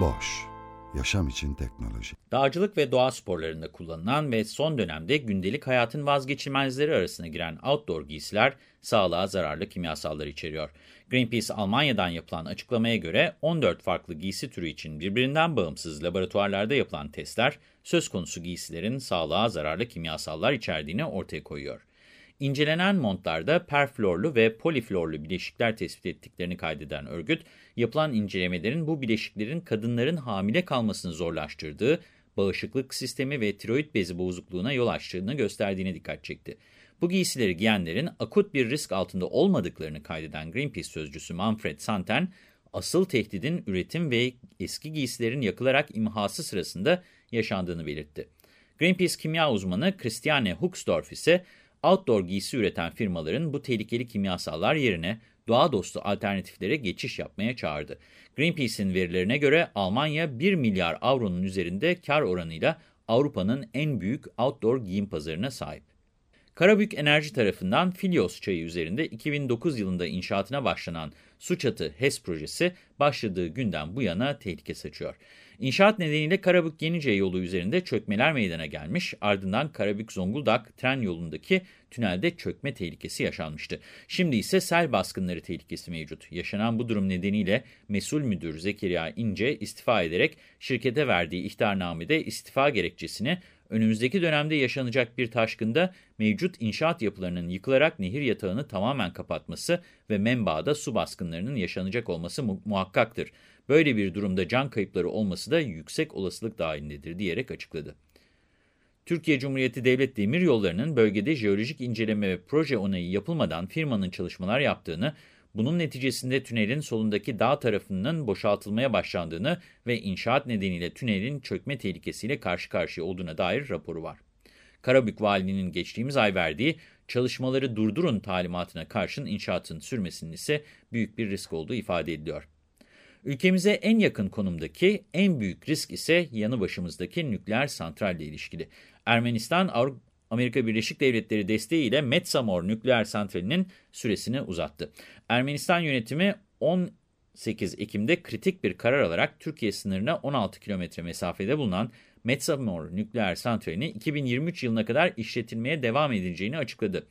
Boş, yaşam için teknoloji. Dağcılık ve doğa sporlarında kullanılan ve son dönemde gündelik hayatın vazgeçilmezleri arasına giren outdoor giysiler sağlığa zararlı kimyasallar içeriyor. Greenpeace Almanya'dan yapılan açıklamaya göre 14 farklı giysi türü için birbirinden bağımsız laboratuvarlarda yapılan testler söz konusu giysilerin sağlığa zararlı kimyasallar içerdiğini ortaya koyuyor. İncelenen montlarda perflorlu ve poliflorlu bileşikler tespit ettiklerini kaydeden örgüt, yapılan incelemelerin bu bileşiklerin kadınların hamile kalmasını zorlaştırdığı, bağışıklık sistemi ve tiroid bezi bozukluğuna yol açtığını gösterdiğine dikkat çekti. Bu giysileri giyenlerin akut bir risk altında olmadıklarını kaydeden Greenpeace sözcüsü Manfred Santen, asıl tehdidin üretim ve eski giysilerin yakılarak imhası sırasında yaşandığını belirtti. Greenpeace kimya uzmanı Christiane Huxdorf ise, outdoor giysi üreten firmaların bu tehlikeli kimyasallar yerine doğa dostu alternatiflere geçiş yapmaya çağırdı. Greenpeace'in verilerine göre Almanya 1 milyar avronun üzerinde kar oranıyla Avrupa'nın en büyük outdoor giyim pazarına sahip. Karabük Enerji tarafından Filios çayı üzerinde 2009 yılında inşaatına başlanan Suçatı HES projesi başladığı günden bu yana tehlike saçıyor. İnşaat nedeniyle Karabük-Yenice yolu üzerinde çökmeler meydana gelmiş, ardından Karabük-Zonguldak tren yolundaki tünelde çökme tehlikesi yaşanmıştı. Şimdi ise sel baskınları tehlikesi mevcut. Yaşanan bu durum nedeniyle mesul müdür Zekeriya İnce istifa ederek şirkete verdiği ihtarnamede istifa gerekçesini önümüzdeki dönemde yaşanacak bir taşkında mevcut inşaat yapılarının yıkılarak nehir yatağını tamamen kapatması ve menbaada su baskınlarının yaşanacak olması mu muhakkaktır. Böyle bir durumda can kayıpları olması da yüksek olasılık dahilindedir diyerek açıkladı. Türkiye Cumhuriyeti Devlet Demiryolları'nın bölgede jeolojik inceleme ve proje onayı yapılmadan firmanın çalışmalar yaptığını, bunun neticesinde tünelin solundaki dağ tarafının boşaltılmaya başlandığını ve inşaat nedeniyle tünelin çökme tehlikesiyle karşı karşıya olduğuna dair raporu var. Karabük Valiliğinin geçtiğimiz ay verdiği çalışmaları durdurun talimatına karşın inşaatın sürmesinin ise büyük bir risk olduğu ifade ediliyor. Ülkemize en yakın konumdaki en büyük risk ise yanı başımızdaki nükleer santralle ilişkili. Ermenistan, Amerika Birleşik Devletleri desteğiyle Metsamor nükleer santralinin süresini uzattı. Ermenistan yönetimi 18 Ekim'de kritik bir karar alarak Türkiye sınırına 16 kilometre mesafede bulunan Metsamor nükleer santralini 2023 yılına kadar işletilmeye devam edileceğini açıkladı.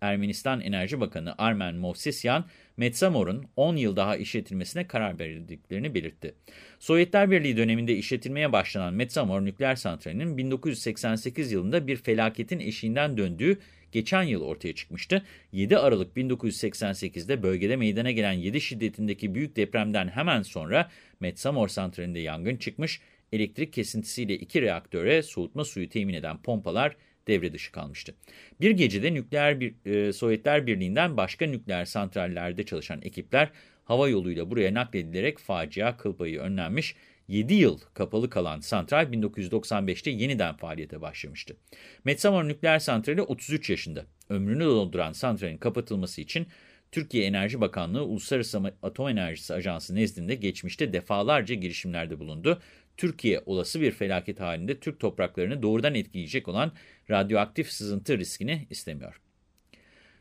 Ermenistan Enerji Bakanı Armen Movsesyan, Metsamor'un 10 yıl daha işletilmesine karar verdiklerini belirtti. Sovyetler Birliği döneminde işletilmeye başlanan Metsamor nükleer santralinin 1988 yılında bir felaketin eşiğinden döndüğü geçen yıl ortaya çıkmıştı. 7 Aralık 1988'de bölgede meydana gelen 7 şiddetindeki büyük depremden hemen sonra Metsamor santralinde yangın çıkmış, elektrik kesintisiyle iki reaktöre soğutma suyu temin eden pompalar devre dışı kalmıştı. Bir gecede nükleer bir, e, Sovyetler Birliği'nden başka nükleer santrallerde çalışan ekipler hava yoluyla buraya nakledilerek facia kıl payı önlenmiş. 7 yıl kapalı kalan santral 1995'te yeniden faaliyete başlamıştı. Metsamor nükleer santrali 33 yaşında. Ömrünü dolduran santralin kapatılması için Türkiye Enerji Bakanlığı Uluslararası Atom Enerjisi Ajansı nezdinde geçmişte defalarca girişimlerde bulundu. Türkiye olası bir felaket halinde Türk topraklarını doğrudan etkileyecek olan radyoaktif sızıntı riskini istemiyor.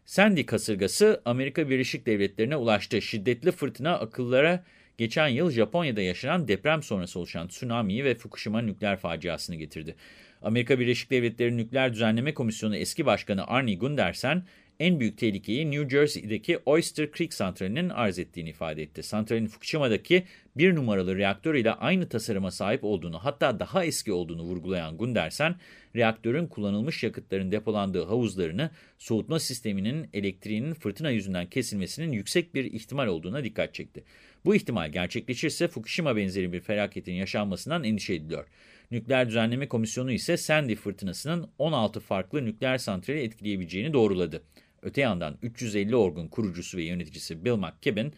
Sandy kasırgası Amerika Birleşik Devletleri'ne ulaştı. Şiddetli fırtına akıllara geçen yıl Japonya'da yaşanan deprem sonrası oluşan tsunami'yi ve Fukushima nükleer faciasını getirdi. Amerika Birleşik Devletleri Nükleer Düzenleme Komisyonu eski başkanı Arnie Gundersen, en büyük tehlikeyi New Jersey'deki Oyster Creek santralinin arz ettiğini ifade etti. Santralin Fukushima'daki bir numaralı reaktör ile aynı tasarıma sahip olduğunu hatta daha eski olduğunu vurgulayan Gundersen, reaktörün kullanılmış yakıtların depolandığı havuzlarını soğutma sisteminin elektriğinin fırtına yüzünden kesilmesinin yüksek bir ihtimal olduğuna dikkat çekti. Bu ihtimal gerçekleşirse Fukushima benzeri bir felaketin yaşanmasından endişe ediliyor. Nükleer Düzenleme Komisyonu ise Sandy fırtınasının 16 farklı nükleer santrali etkileyebileceğini doğruladı. Öte yandan 350 Org'un kurucusu ve yöneticisi Bill McKibben,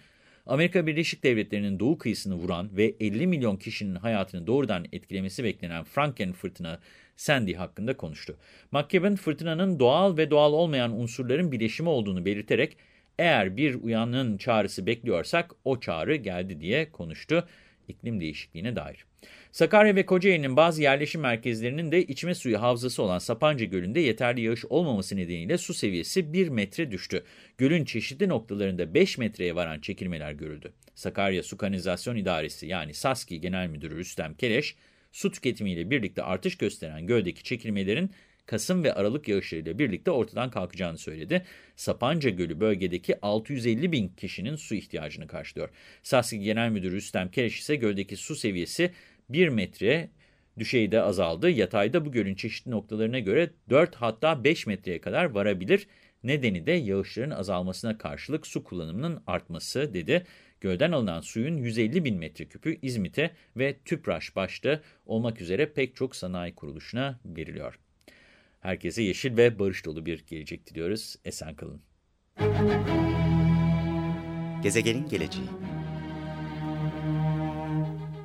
Amerika Birleşik Devletleri'nin doğu kıyısını vuran ve 50 milyon kişinin hayatını doğrudan etkilemesi beklenen Franken fırtına Sandy hakkında konuştu. McKibben fırtınanın doğal ve doğal olmayan unsurların bileşimi olduğunu belirterek eğer bir uyanın çağrısı bekliyorsak o çağrı geldi diye konuştu iklim değişikliğine dair. Sakarya ve Kocaeli'nin bazı yerleşim merkezlerinin de içme suyu havzası olan Sapanca Gölü'nde yeterli yağış olmaması nedeniyle su seviyesi 1 metre düştü. Gölün çeşitli noktalarında 5 metreye varan çekilmeler görüldü. Sakarya Su Kanalizasyon İdaresi yani SASKİ Genel Müdürü Rüstem Keleş, su tüketimiyle birlikte artış gösteren göldeki çekilmelerin Kasım ve Aralık yağışlarıyla birlikte ortadan kalkacağını söyledi. Sapanca Gölü bölgedeki 650 bin kişinin su ihtiyacını karşılıyor. SASKİ Genel Müdürü Rüstem Keleş ise göldeki su seviyesi 1 metre düşeyde azaldı. Yatayda bu gölün çeşitli noktalarına göre 4 hatta 5 metreye kadar varabilir. Nedeni de yağışların azalmasına karşılık su kullanımının artması dedi. Gölden alınan suyun 150 bin metreküpü İzmit'e ve TÜPRAŞ başta olmak üzere pek çok sanayi kuruluşuna veriliyor. Herkese yeşil ve barış dolu bir gelecek diliyoruz. Esen kalın. Gezegenin geleceği